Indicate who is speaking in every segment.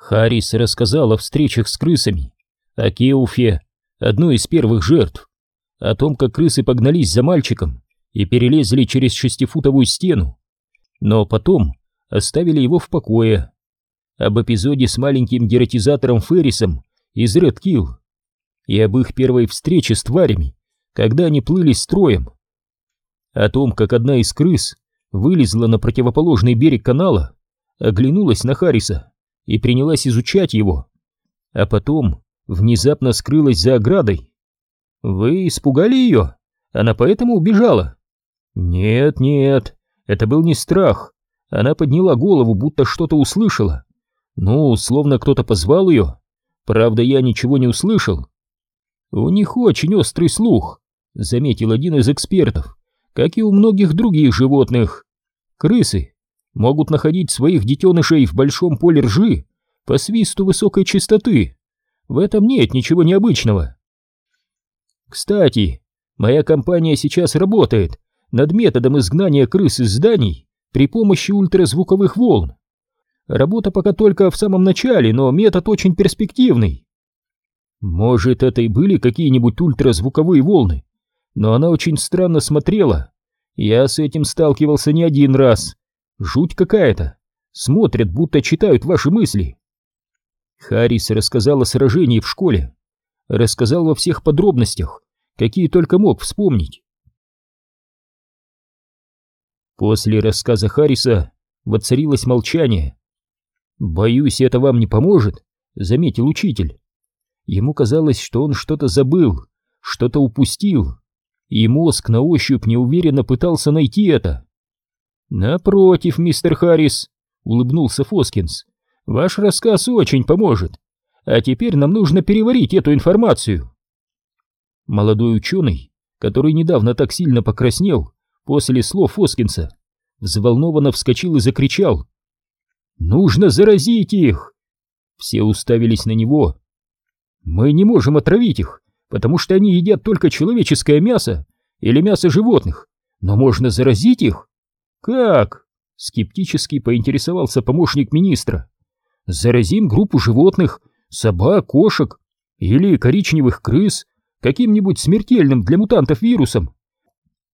Speaker 1: Харрис рассказал о встречах с крысами, о Кеуфе, одной из первых жертв, о том, как крысы погнались за мальчиком и перелезли через шестифутовую стену, но потом оставили его в покое, об эпизоде с маленьким дератизатором Феррисом из Ред Килл и об их первой встрече с тварями, когда они плыли строем, о том, как одна из крыс вылезла на противоположный берег канала, оглянулась на Харриса и принялась изучать его, а потом внезапно скрылась за оградой. Вы испугали ее? Она поэтому убежала? Нет, нет, это был не страх. Она подняла голову, будто что-то услышала. Ну, словно кто-то позвал ее. Правда, я ничего не услышал. У них очень острый слух, заметил один из экспертов, как и у многих других животных. Крысы могут находить своих детенышей в большом поле ржи по свисту высокой частоты. В этом нет ничего необычного. Кстати, моя компания сейчас работает над методом изгнания крыс из зданий при помощи ультразвуковых волн. Работа пока только в самом начале, но метод очень перспективный. Может, это и были какие-нибудь ультразвуковые волны, но она очень странно смотрела. Я с этим сталкивался не один раз. Жуть какая-то. Смотрят, будто читают ваши мысли. Харрис рассказал о сражении в школе. Рассказал во всех подробностях, какие только мог вспомнить. После рассказа Харриса воцарилось молчание. «Боюсь, это вам не поможет», — заметил учитель. Ему казалось, что он что-то забыл, что-то упустил, и мозг на ощупь неуверенно пытался найти это. «Напротив, мистер Харрис», — улыбнулся Фоскинс, — «ваш рассказ очень поможет. А теперь нам нужно переварить эту информацию». Молодой ученый, который недавно так сильно покраснел после слов Фоскинса, взволнованно вскочил и закричал. «Нужно заразить их!» Все уставились на него. «Мы не можем отравить их, потому что они едят только человеческое мясо или мясо животных, но можно заразить их?» «Как?» — скептически поинтересовался помощник министра. «Заразим группу животных, собак, кошек или коричневых крыс каким-нибудь смертельным для мутантов вирусом.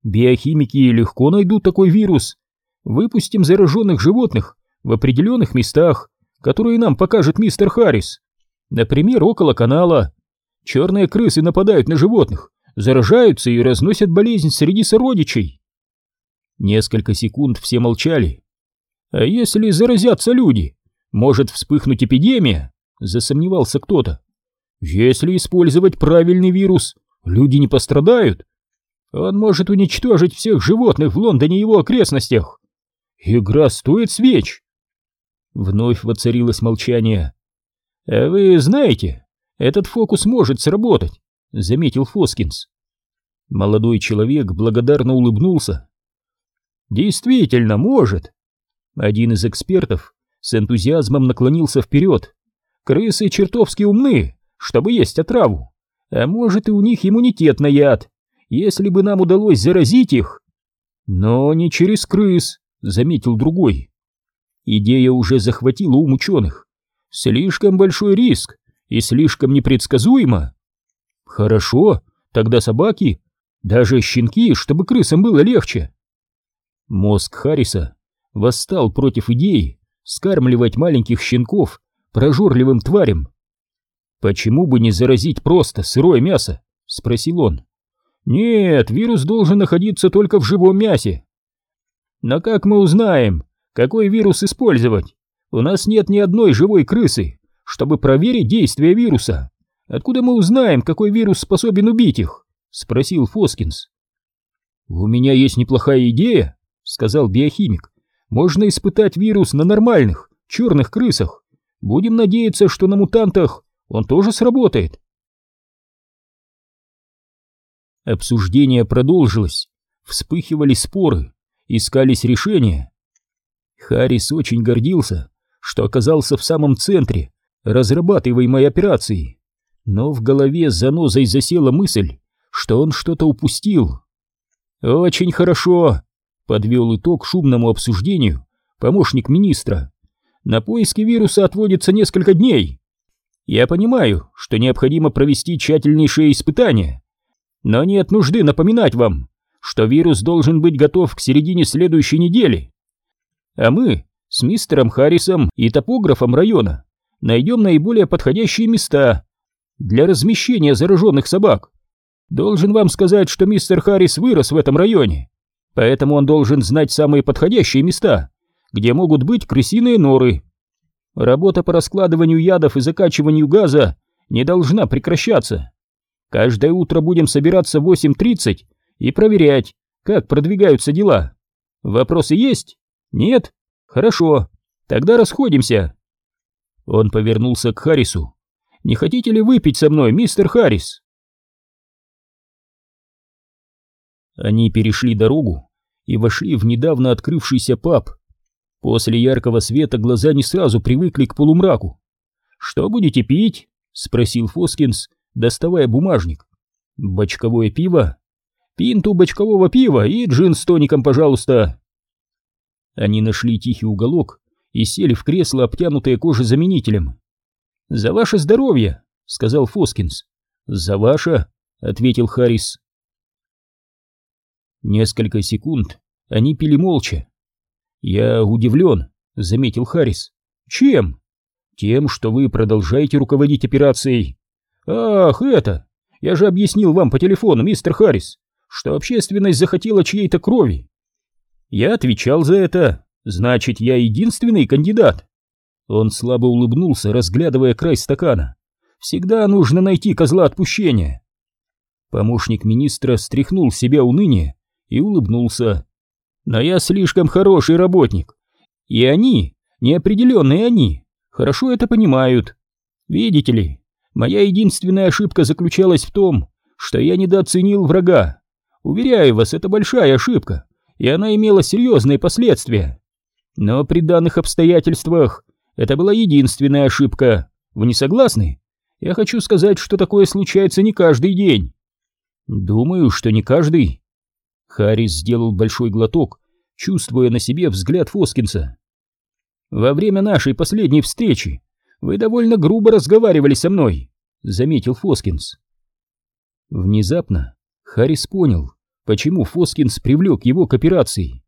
Speaker 1: Биохимики легко найдут такой вирус. Выпустим зараженных животных в определенных местах, которые нам покажет мистер Харрис. Например, около канала. Черные крысы нападают на животных, заражаются и разносят болезнь среди сородичей. Несколько секунд все молчали. «А если заразятся люди? Может вспыхнуть эпидемия?» — засомневался кто-то. «Если использовать правильный вирус, люди не пострадают. Он может уничтожить всех животных в Лондоне и его окрестностях. Игра стоит свеч!» Вновь воцарилось молчание. «А вы знаете, этот фокус может сработать», — заметил Фоскинс. Молодой человек благодарно улыбнулся. Действительно, может. Один из экспертов с энтузиазмом наклонился вперед. Крысы чертовски умны, чтобы есть отраву. А может и у них иммунитет на яд, если бы нам удалось заразить их. Но не через крыс, заметил другой. Идея уже захватила ум ученых. Слишком большой риск и слишком непредсказуемо. Хорошо, тогда собаки, даже щенки, чтобы крысам было легче. Мозг Харриса восстал против идеи скармливать маленьких щенков прожорливым тварям. «Почему бы не заразить просто сырое мясо?» — спросил он. «Нет, вирус должен находиться только в живом мясе». «Но как мы узнаем, какой вирус использовать? У нас нет ни одной живой крысы, чтобы проверить действие вируса. Откуда мы узнаем, какой вирус способен убить их?» — спросил Фоскинс. «У меня есть неплохая идея», сказал биохимик. Можно испытать вирус на нормальных, черных крысах. Будем надеяться, что на мутантах он тоже сработает. Обсуждение продолжилось. Вспыхивали споры, искались решения. Харрис очень гордился, что оказался в самом центре разрабатываемой операции. Но в голове занозой засела мысль, что он что-то упустил. «Очень хорошо», Подвел итог шумному обсуждению помощник министра. На поиски вируса отводится несколько дней. Я понимаю, что необходимо провести тщательнейшие испытания, но нет нужды напоминать вам, что вирус должен быть готов к середине следующей недели. А мы с мистером Харрисом и топографом района найдем наиболее подходящие места для размещения зараженных собак. Должен вам сказать, что мистер Харрис вырос в этом районе, поэтому он должен знать самые подходящие места, где могут быть крысиные норы. Работа по раскладыванию ядов и закачиванию газа не должна прекращаться. Каждое утро будем собираться в 8.30 и проверять, как продвигаются дела. Вопросы есть? Нет? Хорошо, тогда расходимся. Он повернулся к Харрису. Не хотите ли выпить со мной, мистер Харрис? Они перешли дорогу и вошли в недавно открывшийся паб. После яркого света глаза не сразу привыкли к полумраку. «Что будете пить?» — спросил Фоскинс, доставая бумажник. «Бочковое пиво?» «Пинту бочкового пива и джин с тоником, пожалуйста!» Они нашли тихий уголок и сели в кресло, обтянутое кожезаменителем. «За ваше здоровье!» — сказал Фоскинс. «За ваше!» — ответил Харрис. Несколько секунд они пили молча. «Я удивлен», — заметил Харрис. «Чем?» «Тем, что вы продолжаете руководить операцией». «Ах, это! Я же объяснил вам по телефону, мистер Харрис, что общественность захотела чьей-то крови. Я отвечал за это, значит, я единственный кандидат». Он слабо улыбнулся, разглядывая край стакана. «Всегда нужно найти козла отпущения». Помощник министра стряхнул с себя уныние и улыбнулся. «Но я слишком хороший работник, и они, неопределенные они, хорошо это понимают. Видите ли, моя единственная ошибка заключалась в том, что я недооценил врага. Уверяю вас, это большая ошибка, и она имела серьезные последствия. Но при данных обстоятельствах это была единственная ошибка. Вы не согласны? Я хочу сказать, что такое случается не каждый день. Думаю, что не каждый. Харрис сделал большой глоток, чувствуя на себе взгляд Фоскинса. «Во время нашей последней встречи вы довольно грубо разговаривали со мной», — заметил Фоскинс. Внезапно Харрис понял, почему Фоскинс привлек его к операции.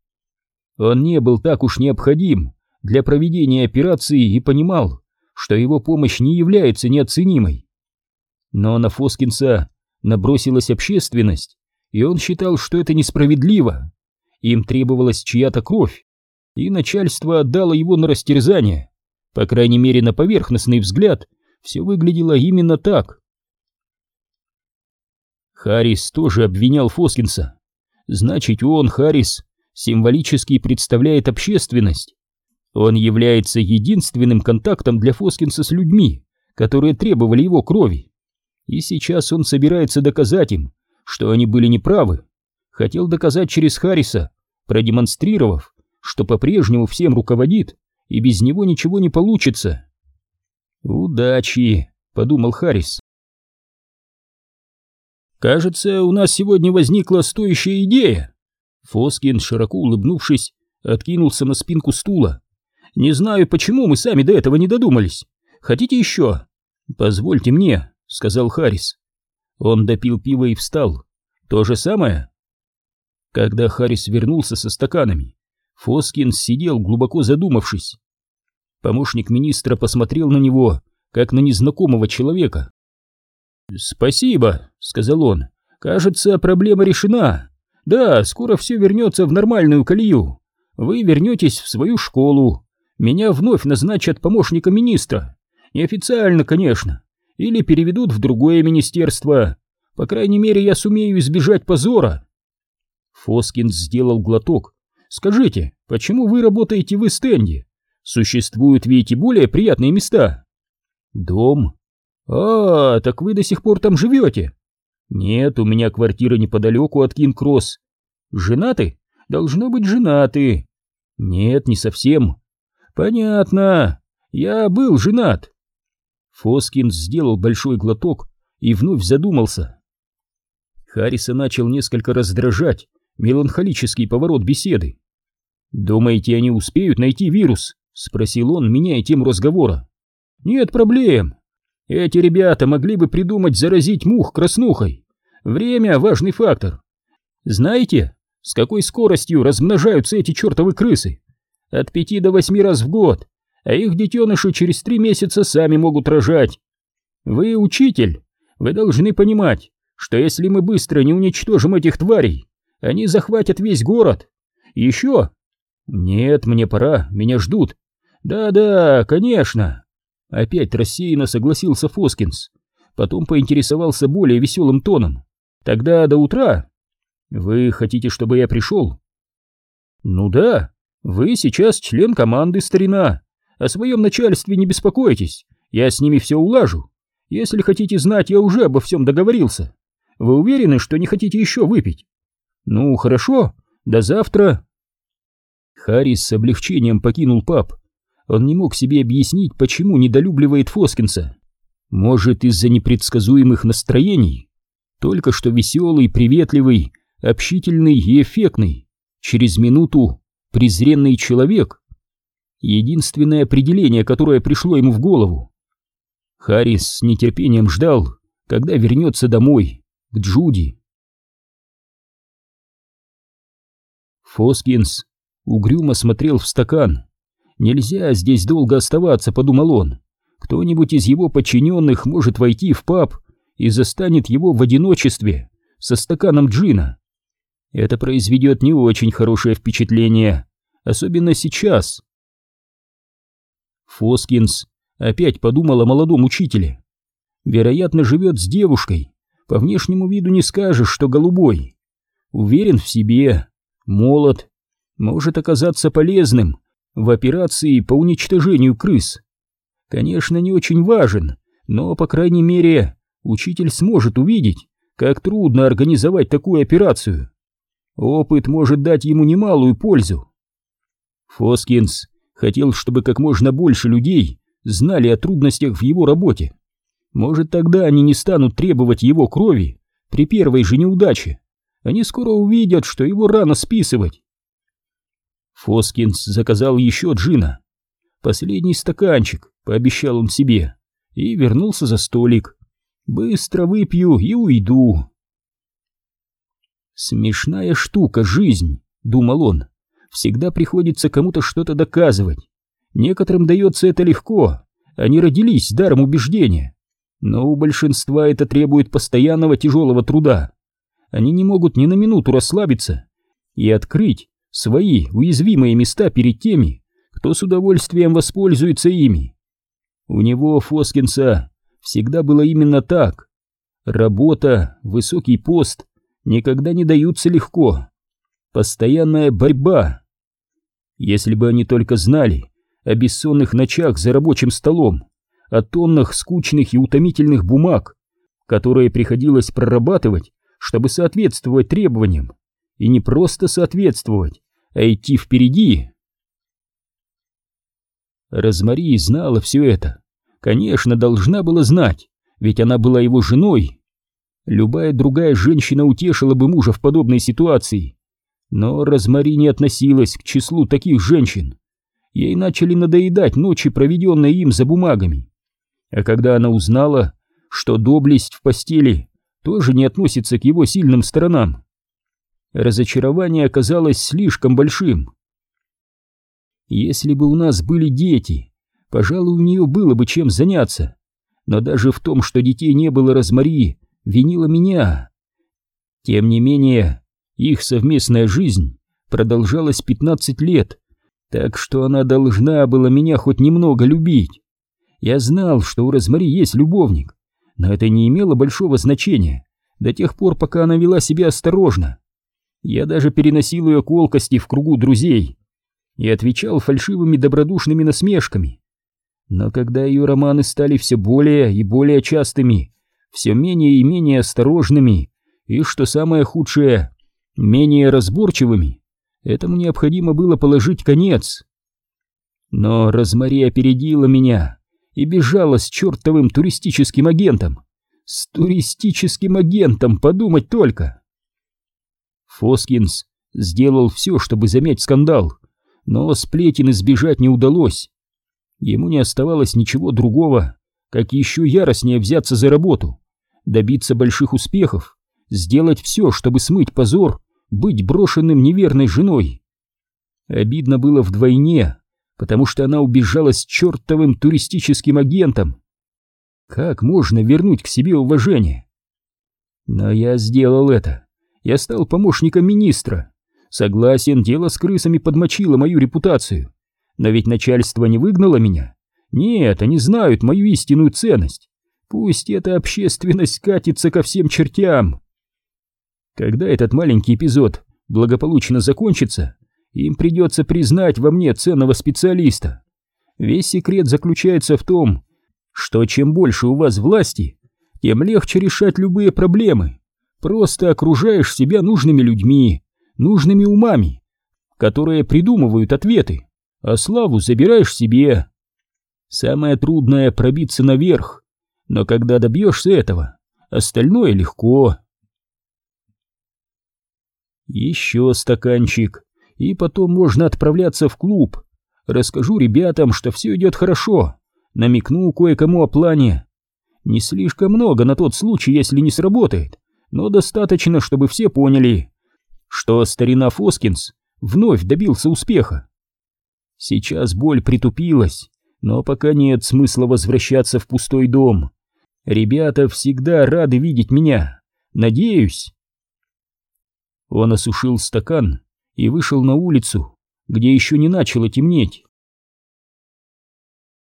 Speaker 1: Он не был так уж необходим для проведения операции и понимал, что его помощь не является неоценимой. Но на Фоскинса набросилась общественность, и он считал, что это несправедливо. Им требовалась чья-то кровь, и начальство отдало его на растерзание. По крайней мере, на поверхностный взгляд все выглядело именно так. Харрис тоже обвинял Фоскинса. Значит, он, Харрис, символически представляет общественность. Он является единственным контактом для Фоскинса с людьми, которые требовали его крови. И сейчас он собирается доказать им, что они были неправы. Хотел доказать через Харриса, продемонстрировав, что по-прежнему всем руководит, и без него ничего не получится. «Удачи», — подумал Харрис. «Кажется, у нас сегодня возникла стоящая идея». Фоскин, широко улыбнувшись, откинулся на спинку стула. «Не знаю, почему мы сами до этого не додумались. Хотите еще?» «Позвольте мне», — сказал Харрис. Он допил пиво и встал. То же самое? Когда Харрис вернулся со стаканами, Фоскин сидел глубоко задумавшись. Помощник министра посмотрел на него, как на незнакомого человека. «Спасибо», — сказал он. «Кажется, проблема решена. Да, скоро все вернется в нормальную колею. Вы вернетесь в свою школу. Меня вновь назначат помощником министра. Неофициально, конечно или переведут в другое министерство. По крайней мере, я сумею избежать позора. Фоскин сделал глоток. Скажите, почему вы работаете в Эстенде? Существуют ведь и более приятные места. Дом. А, так вы до сих пор там живете? Нет, у меня квартира неподалеку от Кинг-Кросс. Женаты? Должно быть женаты. Нет, не совсем. Понятно. Я был женат. Фоскин сделал большой глоток и вновь задумался. Харриса начал несколько раздражать меланхолический поворот беседы. «Думаете, они успеют найти вирус?» — спросил он, меняя тему разговора. «Нет проблем. Эти ребята могли бы придумать заразить мух краснухой. Время — важный фактор. Знаете, с какой скоростью размножаются эти чертовы крысы? От пяти до восьми раз в год, а их детеныши через три месяца сами могут рожать. Вы учитель, вы должны понимать, что если мы быстро не уничтожим этих тварей, они захватят весь город. Еще? Нет, мне пора, меня ждут. Да-да, конечно. Опять рассеянно согласился Фоскинс. Потом поинтересовался более веселым тоном. Тогда до утра. Вы хотите, чтобы я пришел? Ну да, вы сейчас член команды, старина. О своем начальстве не беспокойтесь, я с ними все улажу. Если хотите знать, я уже обо всем договорился. Вы уверены, что не хотите еще выпить? Ну, хорошо, до завтра. Харрис с облегчением покинул паб. Он не мог себе объяснить, почему недолюбливает Фоскинса. Может, из-за непредсказуемых настроений? Только что веселый, приветливый, общительный и эффектный. Через минуту презренный человек. Единственное определение, которое пришло ему в голову. Харрис с нетерпением ждал, когда вернется домой, к Джуди. Фоскинс угрюмо смотрел в стакан. «Нельзя здесь долго оставаться», — подумал он. «Кто-нибудь из его подчиненных может войти в паб и застанет его в одиночестве со стаканом джина. Это произведет не очень хорошее впечатление, особенно сейчас». Фоскинс опять подумал о молодом учителе. Вероятно, живет с девушкой. По внешнему виду не скажешь, что голубой. Уверен в себе, молод, может оказаться полезным в операции по уничтожению крыс. Конечно, не очень важен, но, по крайней мере, учитель сможет увидеть, как трудно организовать такую операцию. Опыт может дать ему немалую пользу. Фоскинс хотел, чтобы как можно больше людей знали о трудностях в его работе. Может, тогда они не станут требовать его крови при первой же неудаче. Они скоро увидят, что его рано списывать. Фоскинс заказал еще джина. Последний стаканчик, пообещал он себе, и вернулся за столик. Быстро выпью и уйду. Смешная штука жизнь, думал он. Всегда приходится кому-то что-то доказывать. Некоторым дается это легко, они родились с даром убеждения. Но у большинства это требует постоянного тяжелого труда. Они не могут ни на минуту расслабиться и открыть свои уязвимые места перед теми, кто с удовольствием воспользуется ими. У него, Фоскинса, всегда было именно так. Работа, высокий пост никогда не даются легко. Постоянная борьба. Если бы они только знали о бессонных ночах за рабочим столом, о тоннах скучных и утомительных бумаг, которые приходилось прорабатывать, чтобы соответствовать требованиям, и не просто соответствовать, а идти впереди. Розмари знала все это. Конечно, должна была знать, ведь она была его женой. Любая другая женщина утешила бы мужа в подобной ситуации. Но Розмари не относилась к числу таких женщин. Ей начали надоедать ночи, проведенные им за бумагами. А когда она узнала, что доблесть в постели тоже не относится к его сильным сторонам, разочарование оказалось слишком большим. Если бы у нас были дети, пожалуй, у нее было бы чем заняться. Но даже в том, что детей не было Розмари, винила меня. Тем не менее, их совместная жизнь продолжалась 15 лет, так что она должна была меня хоть немного любить. Я знал, что у Розмари есть любовник, но это не имело большого значения до тех пор, пока она вела себя осторожно. Я даже переносил ее колкости в кругу друзей и отвечал фальшивыми добродушными насмешками. Но когда ее романы стали все более и более частыми, все менее и менее осторожными, и, что самое худшее, менее разборчивыми, этому необходимо было положить конец. Но Розмари опередила меня и бежала с чертовым туристическим агентом. С туристическим агентом, подумать только! Фоскинс сделал все, чтобы замять скандал, но сплетен избежать не удалось. Ему не оставалось ничего другого, как еще яростнее взяться за работу, добиться больших успехов, сделать все, чтобы смыть позор, быть брошенным неверной женой. Обидно было вдвойне, потому что она убежала с чертовым туристическим агентом. Как можно вернуть к себе уважение? Но я сделал это. Я стал помощником министра. Согласен, дело с крысами подмочило мою репутацию. Но ведь начальство не выгнало меня. Нет, они знают мою истинную ценность. Пусть эта общественность катится ко всем чертям. Когда этот маленький эпизод благополучно закончится, им придется признать во мне ценного специалиста. Весь секрет заключается в том, что чем больше у вас власти, тем легче решать любые проблемы. Просто окружаешь себя нужными людьми, нужными умами, которые придумывают ответы, а славу забираешь себе. Самое трудное — пробиться наверх, но когда добьешься этого, остальное легко. Еще стаканчик, и потом можно отправляться в клуб. Расскажу ребятам, что все идет хорошо, намекну кое-кому о плане. Не слишком много на тот случай, если не сработает, но достаточно, чтобы все поняли, что старина Фоскинс вновь добился успеха. Сейчас боль притупилась, но пока нет смысла возвращаться в пустой дом. Ребята всегда рады видеть меня. Надеюсь. Он осушил стакан и вышел на улицу, где еще не начало темнеть.